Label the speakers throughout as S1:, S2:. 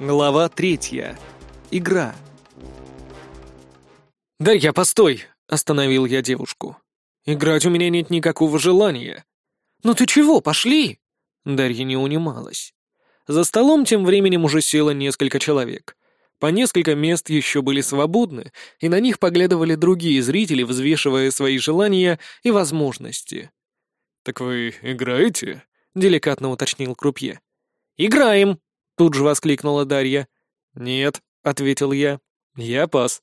S1: Глава третья. Игра. «Дарья, постой!» — остановил я девушку. «Играть у меня нет никакого желания». «Ну ты чего, пошли!» Дарья не унималась. За столом тем временем уже село несколько человек. По несколько мест еще были свободны, и на них поглядывали другие зрители, взвешивая свои желания и возможности.
S2: «Так вы играете?» — деликатно уточнил Крупье.
S1: «Играем!» Тут же воскликнула Дарья.
S2: «Нет», — ответил я. «Я пас».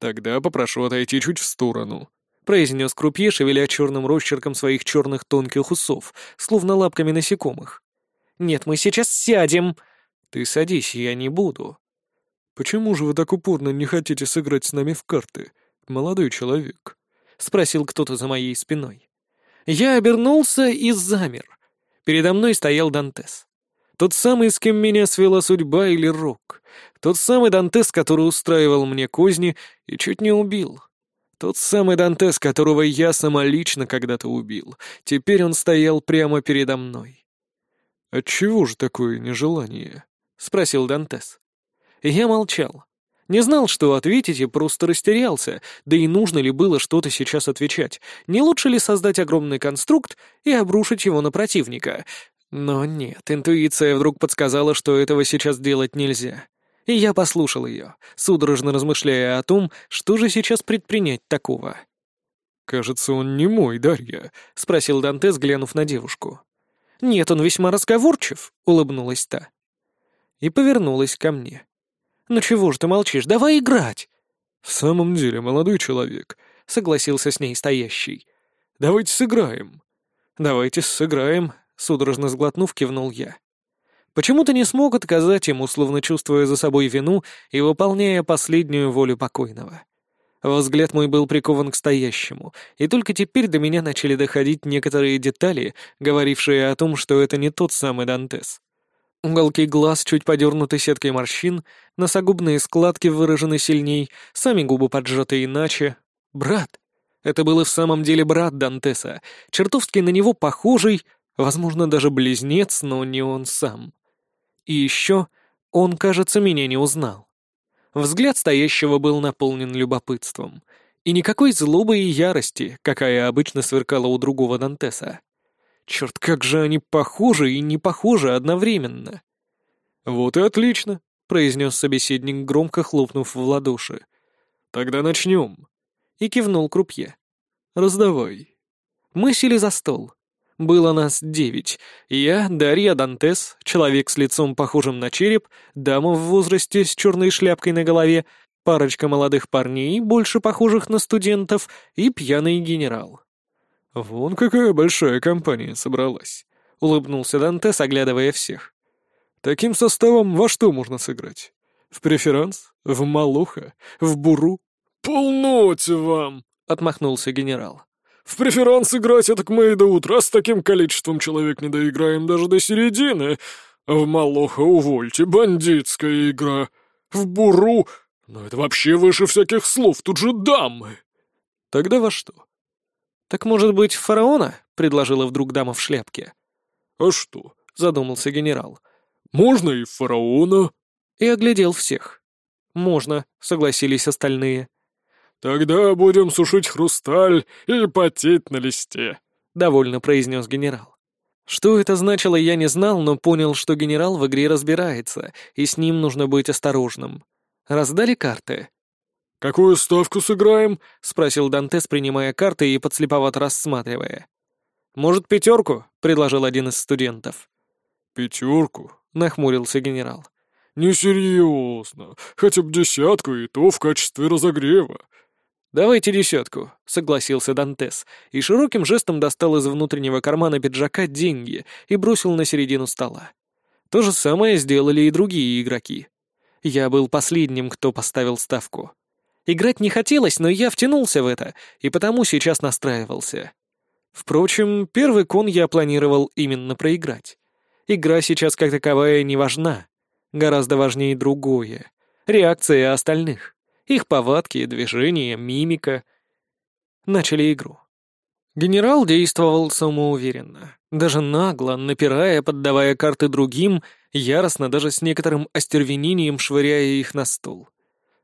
S2: «Тогда попрошу отойти чуть в сторону», — произнес крупье, шевеля черным росчерком своих черных тонких усов, словно лапками насекомых.
S1: «Нет, мы сейчас сядем».
S2: «Ты садись, я не буду». «Почему же вы так упорно не хотите сыграть с нами в карты, молодой человек?» — спросил кто-то за моей спиной.
S1: Я обернулся и замер. Передо мной стоял Дантес. Тот самый, с кем меня свела судьба или рок. Тот самый Дантес, который устраивал мне козни и чуть не убил. Тот самый Дантес, которого я самолично когда-то убил. Теперь он стоял прямо передо мной.
S2: «Отчего же такое нежелание?» — спросил Дантес.
S1: Я молчал. Не знал, что ответить, и просто растерялся, да и нужно ли было что-то сейчас отвечать. Не лучше ли создать огромный конструкт и обрушить его на противника? Но нет, интуиция вдруг подсказала, что этого сейчас делать нельзя. И я послушал ее, судорожно размышляя о том, что же сейчас предпринять такого.
S2: «Кажется, он не мой, Дарья», — спросил Дантес, глянув на девушку.
S1: «Нет, он весьма разговорчив», — улыбнулась та. И повернулась ко мне. «Ну чего ж ты молчишь? Давай играть!»
S2: «В самом деле, молодой человек», — согласился с ней стоящий. «Давайте сыграем».
S1: «Давайте сыграем», Судорожно сглотнув, кивнул я. Почему-то не смог отказать ему, словно чувствуя за собой вину и выполняя последнюю волю покойного. Взгляд мой был прикован к стоящему, и только теперь до меня начали доходить некоторые детали, говорившие о том, что это не тот самый Дантес. Уголки глаз чуть подернуты сеткой морщин, носогубные складки выражены сильней, сами губы поджаты иначе. Брат. Это был и в самом деле брат Дантеса, чертовски на него похожий, Возможно, даже близнец, но не он сам. И еще он, кажется, меня не узнал. Взгляд стоящего был наполнен любопытством. И никакой злобы и ярости, какая обычно сверкала у другого Дантеса. Черт, как же они похожи и не похожи одновременно.
S2: «Вот и отлично», — произнес собеседник, громко хлопнув в ладоши. «Тогда начнем».
S1: И кивнул крупье.
S2: «Раздавай».
S1: Мы сели за стол. Было нас девять. Я, Дарья Дантес, человек с лицом похожим на череп, дама в возрасте с черной шляпкой на голове, парочка молодых парней, больше похожих на студентов, и пьяный генерал.
S2: «Вон какая большая компания собралась», — улыбнулся Дантес, оглядывая всех. «Таким составом во что можно сыграть? В преферанс? В малуха? В буру?»
S3: «Полноте вам!» — отмахнулся генерал. В преферанс играть так мы и до утра с таким количеством человек не доиграем даже до середины. В Малоха увольте, бандитская игра. В Буру... Но это вообще выше всяких слов, тут же дамы.
S2: Тогда во что?
S1: Так может быть, фараона? Предложила вдруг дама в шляпке.
S3: А что?
S1: Задумался генерал.
S3: Можно и фараона.
S1: И оглядел всех. Можно, согласились остальные.
S3: «Тогда будем сушить хрусталь и потеть на листе», —
S1: довольно произнес генерал. Что это значило, я не знал, но понял, что генерал в игре разбирается, и с ним нужно быть осторожным. Раздали карты.
S3: «Какую ставку сыграем?»
S1: — спросил Дантес, принимая карты и подслеповато рассматривая. «Может, пятерку?» — предложил один из студентов.
S3: «Пятерку?»
S1: — нахмурился генерал.
S3: «Несерьезно. Хотя бы десятку, и то в качестве разогрева.
S1: «Давайте десятку», — согласился Дантес, и широким жестом достал из внутреннего кармана пиджака деньги и бросил на середину стола. То же самое сделали и другие игроки. Я был последним, кто поставил ставку. Играть не хотелось, но я втянулся в это, и потому сейчас настраивался. Впрочем, первый кон я планировал именно проиграть. Игра сейчас как таковая не важна. Гораздо важнее другое — реакция остальных. Их повадки, движения, мимика. Начали игру. Генерал действовал самоуверенно, даже нагло, напирая, поддавая карты другим, яростно даже с некоторым остервенением швыряя их на стол.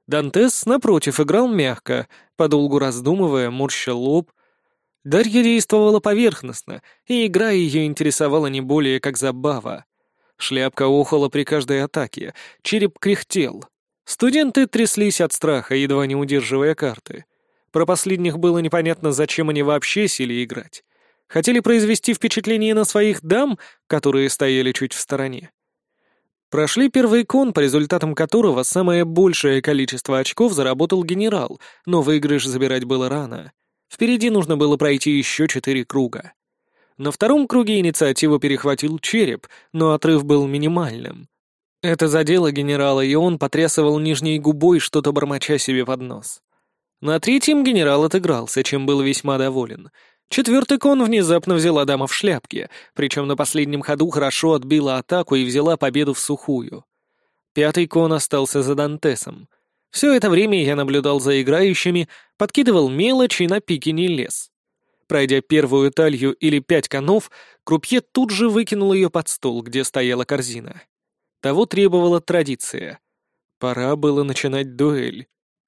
S1: Дантес, напротив, играл мягко, подолгу раздумывая, морща лоб. Дарья действовала поверхностно, и игра ее интересовала не более как забава. Шляпка охала при каждой атаке, череп кряхтел. Студенты тряслись от страха, едва не удерживая карты. Про последних было непонятно, зачем они вообще сели играть. Хотели произвести впечатление на своих дам, которые стояли чуть в стороне. Прошли первый кон, по результатам которого самое большее количество очков заработал генерал, но выигрыш забирать было рано. Впереди нужно было пройти еще четыре круга. На втором круге инициативу перехватил череп, но отрыв был минимальным. Это задело генерала, и он потрясывал нижней губой, что-то бормоча себе под нос. На третьем генерал отыгрался, чем был весьма доволен. Четвертый кон внезапно взяла дама в шляпке, причем на последнем ходу хорошо отбила атаку и взяла победу в сухую. Пятый кон остался за Дантесом. Все это время я наблюдал за играющими, подкидывал мелочь и на пике не лез. Пройдя первую талью или пять конов, крупье тут же выкинул ее под стол, где стояла корзина. Того требовала традиция. Пора было начинать дуэль.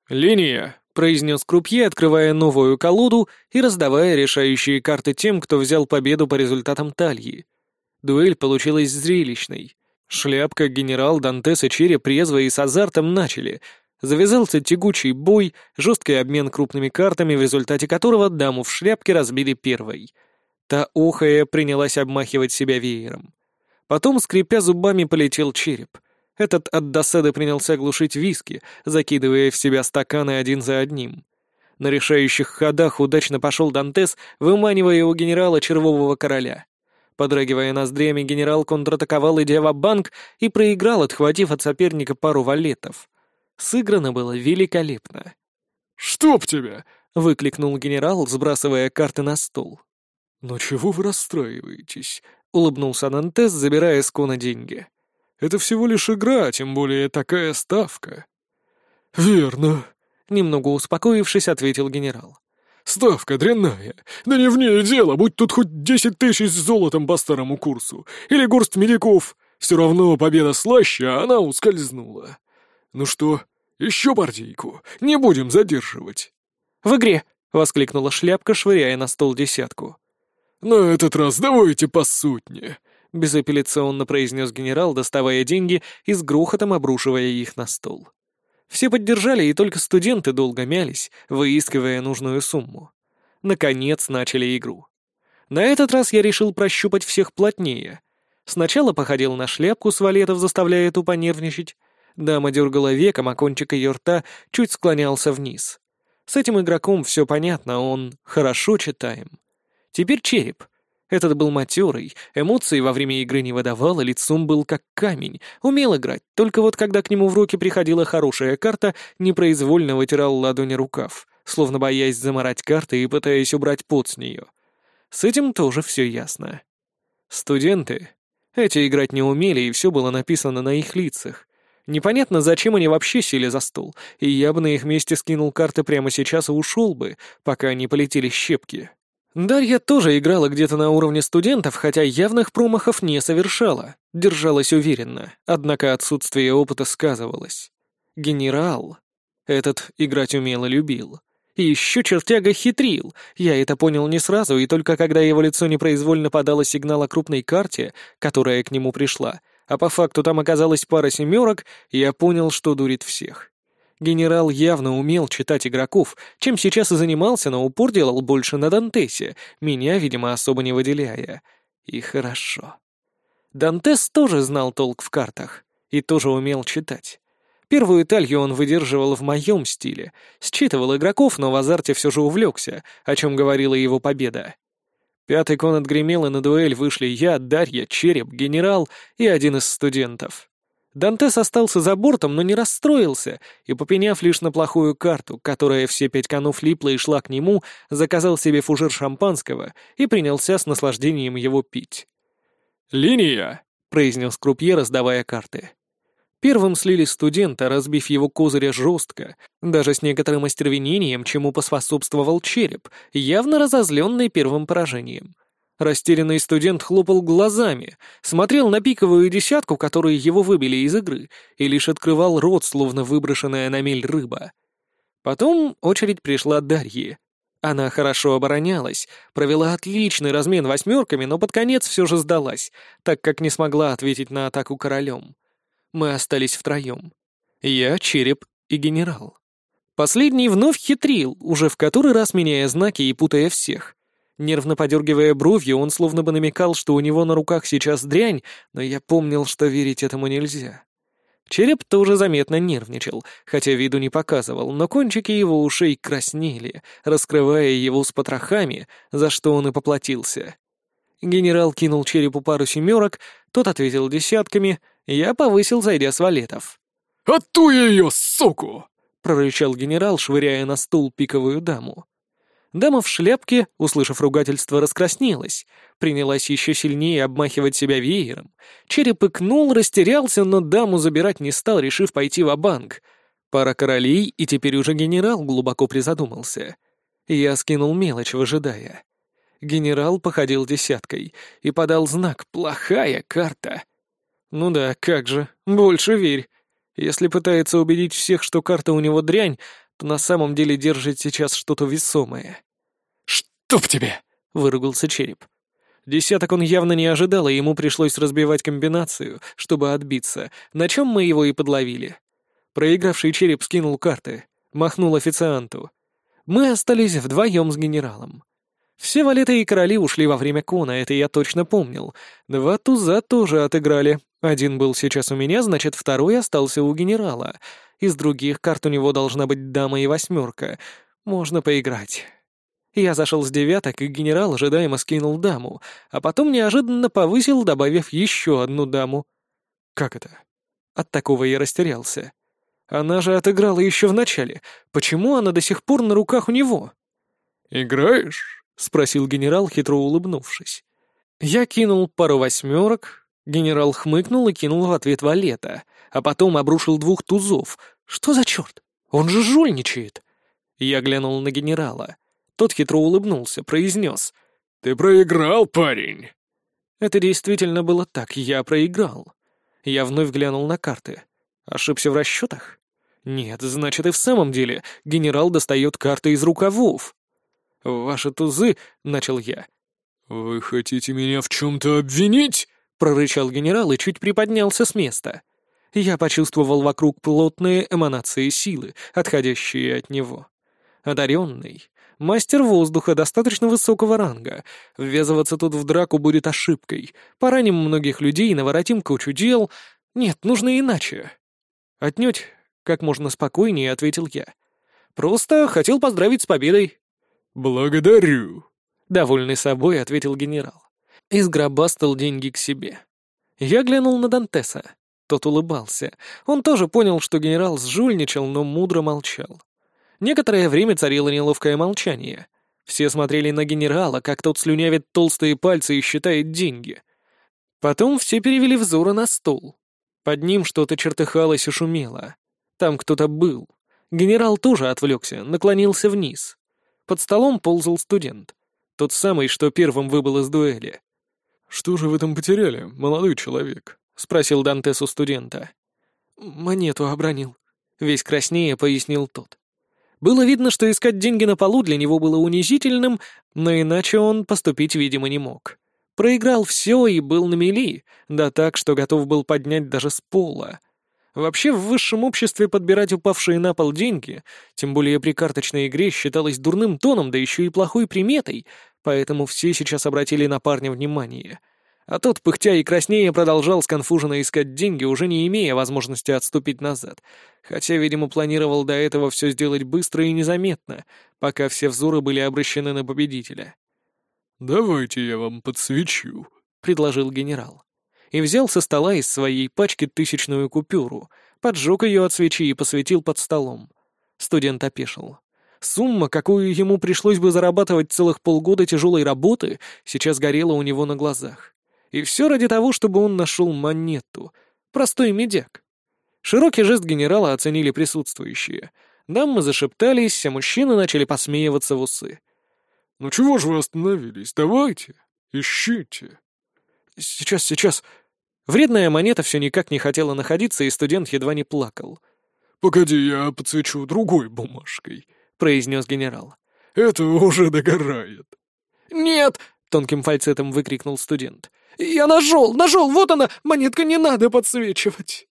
S1: «Линия!» произнес крупье, открывая новую колоду и раздавая решающие карты тем, кто взял победу по результатам тальи. Дуэль получилась зрелищной. Шляпка, генерал, Дантес и Череп резво и с азартом начали. Завязался тягучий бой, жесткий обмен крупными картами, в результате которого даму в шляпке разбили первой. Та, охая, принялась обмахивать себя веером. Потом, скрипя зубами, полетел череп — этот от досады принялся глушить виски, закидывая в себя стаканы один за одним. На решающих ходах удачно пошел Дантес, выманивая у генерала червового короля. Подрагивая ноздрями, генерал контратаковал, идя в банк и проиграл, отхватив от соперника пару валетов. Сыграно было великолепно.
S3: «Чтоб тебя!»
S1: — выкликнул генерал, сбрасывая карты на стол.
S3: «Но чего вы расстраиваетесь?»
S1: — улыбнулся Дантес, забирая с кона деньги.
S3: Это всего лишь игра, тем более такая ставка». «Верно», — немного успокоившись, ответил генерал. «Ставка дрянная. Да не в ней дело, будь тут хоть десять тысяч с золотом по старому курсу. Или горсть медиков. Все равно победа слаще, а она ускользнула. Ну что, еще партийку? Не будем задерживать».
S1: «В игре!» — воскликнула шляпка, швыряя на стол десятку.
S3: «На этот раз давайте по сутне», —
S1: безапелляционно произнес генерал, доставая деньги и с грохотом обрушивая их на стол. Все поддержали, и только студенты долго мялись, выискивая нужную сумму. Наконец начали игру. На этот раз я решил прощупать всех плотнее. Сначала походил на шляпку с валетов, заставляя ту понервничать. Дама дергала веком, а кончик ее рта чуть склонялся вниз. С этим игроком все понятно, он хорошо читаем. Теперь череп — этот был матерый, эмоций во время игры не выдавал, и лицом был как камень, умел играть, только вот когда к нему в руки приходила хорошая карта, непроизвольно вытирал ладони рукав, словно боясь заморать карты и пытаясь убрать пот с нее. С этим тоже все ясно. Студенты. Эти играть не умели, и все было написано на их лицах. Непонятно, зачем они вообще сели за стол, и я бы на их месте скинул карты прямо сейчас и ушел бы, пока не полетели щепки. Дарья тоже играла где-то на уровне студентов, хотя явных промахов не совершала, держалась уверенно, однако отсутствие опыта сказывалось. Генерал. Этот играть умело любил. И еще чертяга хитрил. Я это понял не сразу, и только когда его лицо непроизвольно подало сигнал о крупной карте, которая к нему пришла, а по факту там оказалась пара семерок, я понял, что дурит всех. Генерал явно умел читать игроков, чем сейчас и занимался, но упор делал больше на Дантесе, меня, видимо, особо не выделяя. И хорошо. Дантес тоже знал толк в картах и тоже умел читать. Первую талью он выдерживал в моем стиле, считывал игроков, но в азарте все же увлекся, о чем говорила его победа. Пятый кон отгремел, и на дуэль вышли я, Дарья, Череп, генерал и один из студентов. Дантес остался за бортом, но не расстроился, и, попеняв лишь на плохую карту, которая все пять конов липла и шла к нему, заказал себе фужер шампанского и принялся с наслаждением его пить.
S3: «Линия!» — произнес крупье, раздавая карты.
S1: Первым слили студента, разбив его козыря жестко, даже с некоторым остервенением, чему поспособствовал череп, явно разозленный первым поражением. Растерянный студент хлопал глазами, смотрел на пиковую десятку, которые его выбили из игры, и лишь открывал рот, словно выброшенная на мель рыба. Потом очередь пришла Дарье. Она хорошо оборонялась, провела отличный размен восьмерками, но под конец все же сдалась, так как не смогла ответить на атаку королем. Мы остались втроем. Я, Череп и генерал. Последний вновь хитрил, уже в который раз меняя знаки и путая всех. Нервно подергивая бровью, он словно бы намекал, что у него на руках сейчас дрянь, но я помнил, что верить этому нельзя. Череп тоже заметно нервничал, хотя виду не показывал, но кончики его ушей краснели, раскрывая его с потрохами, за что он и поплатился. Генерал кинул черепу пару семерок, тот ответил десятками, я повысил, зайдя с валетов.
S3: «Ату ее, суку!»
S1: — прорычал генерал, швыряя на стул пиковую даму. Дама в шляпке, услышав ругательство, раскраснелась, принялась еще сильнее обмахивать себя веером. Череп икнул, растерялся, но даму забирать не стал, решив пойти в банк Пара королей, и теперь уже генерал глубоко призадумался. Я скинул мелочь, выжидая. Генерал походил десяткой и подал знак «Плохая карта». Ну да, как же, больше верь. Если пытается убедить всех, что карта у него дрянь, то на самом деле держит сейчас что-то весомое.
S3: «Чтоб тебе!»
S1: — выругался череп. Десяток он явно не ожидал, и ему пришлось разбивать комбинацию, чтобы отбиться, на чем мы его и подловили. Проигравший череп скинул карты, махнул официанту. Мы остались вдвоем с генералом. Все валеты и короли ушли во время кона, это я точно помнил. Два туза тоже отыграли. Один был сейчас у меня, значит, второй остался у генерала. Из других карт у него должна быть дама и восьмерка. Можно поиграть. Я зашел с девяток, и генерал ожидаемо скинул даму, а потом неожиданно повысил, добавив еще одну даму. Как это? От такого я растерялся. Она же отыграла еще в начале. Почему она до сих пор на руках у него?
S3: «Играешь?» — спросил генерал, хитро улыбнувшись.
S1: Я кинул пару восьмерок, генерал хмыкнул и кинул в ответ валета, а потом обрушил двух тузов. Что за черт? Он же жульничает. Я глянул на генерала. Тот хитро улыбнулся, произнес.
S3: «Ты проиграл, парень!»
S1: Это действительно было так, я проиграл. Я вновь глянул на карты. Ошибся в расчетах? Нет, значит и в самом деле генерал достает карты из рукавов. «Ваши тузы», — начал я.
S3: «Вы хотите меня в чем-то обвинить?»
S1: — прорычал генерал и чуть приподнялся с места. Я почувствовал вокруг плотные эманации силы, отходящие от него. Одаренный, Мастер воздуха достаточно высокого ранга. Ввязываться тут в драку будет ошибкой. Пораним многих людей, наворотим кучу дел. Нет, нужно иначе. Отнюдь, как можно спокойнее, ответил я. Просто хотел поздравить с победой.
S3: Благодарю.
S1: Довольный собой, ответил генерал. И сгробастал деньги к себе. Я глянул на Дантеса. Тот улыбался. Он тоже понял, что генерал сжульничал, но мудро молчал. Некоторое время царило неловкое молчание. Все смотрели на генерала, как тот слюнявит толстые пальцы и считает деньги. Потом все перевели взоры на стол. Под ним что-то чертыхалось и шумело. Там кто-то был. Генерал тоже отвлекся, наклонился вниз. Под столом ползал студент. Тот самый, что первым выбыл из дуэли.
S3: «Что же вы там потеряли, молодой человек?» — спросил Дантес у студента.
S1: «Монету обронил», — весь краснее пояснил тот. Было видно, что искать деньги на полу для него было унизительным, но иначе он поступить, видимо, не мог. Проиграл все и был на мели, да так, что готов был поднять даже с пола. Вообще, в высшем обществе подбирать упавшие на пол деньги, тем более при карточной игре, считалось дурным тоном, да еще и плохой приметой, поэтому все сейчас обратили на парня внимание — а тот, пыхтя и краснее, продолжал сконфуженно искать деньги, уже не имея возможности отступить назад. Хотя, видимо, планировал до этого все сделать быстро и незаметно, пока все взоры были обращены на победителя.
S3: «Давайте я вам подсвечу», —
S1: предложил генерал. И взял со стола из своей пачки тысячную купюру, поджег ее от свечи и посветил под столом. Студент опешил. Сумма, какую ему пришлось бы зарабатывать целых полгода тяжелой работы, сейчас горела у него на глазах. И все ради того, чтобы он нашел монету. Простой медяк. Широкий жест генерала оценили присутствующие. Дамы зашептались, а мужчины начали посмеиваться в усы.
S3: «Ну чего же вы остановились? Давайте!» Ищите».
S1: «Сейчас, сейчас». Вредная монета все никак не хотела находиться, и студент едва не плакал.
S3: «Погоди, я подсвечу другой бумажкой», — произнес генерал. «Это уже догорает».
S1: «Нет!» — тонким фальцетом выкрикнул студент. «Я нашел! Нашел! Вот она! Монетка не надо подсвечивать!»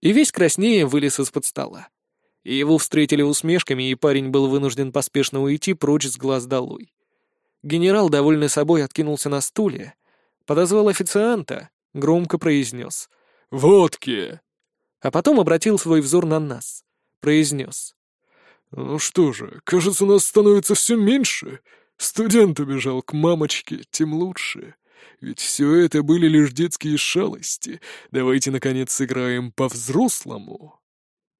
S1: И весь краснее вылез из-под стола. И его встретили усмешками, и парень был вынужден поспешно уйти прочь с глаз долой. Генерал, довольный собой, откинулся на стуле, подозвал официанта, громко произнес
S3: «Водки!»
S1: А потом обратил свой взор на нас, произнес
S3: «Ну что же, кажется, нас становится все меньше. Студент убежал к мамочке, тем лучше. Ведь все это были лишь детские шалости. Давайте, наконец, сыграем по-взрослому».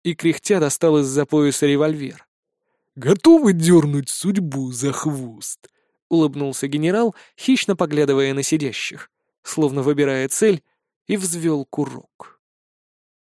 S1: И кряхтя достал из-за пояса револьвер.
S3: «Готовы дернуть судьбу за хвост?»
S1: — улыбнулся генерал, хищно поглядывая на сидящих, словно выбирая цель, и взвел курок.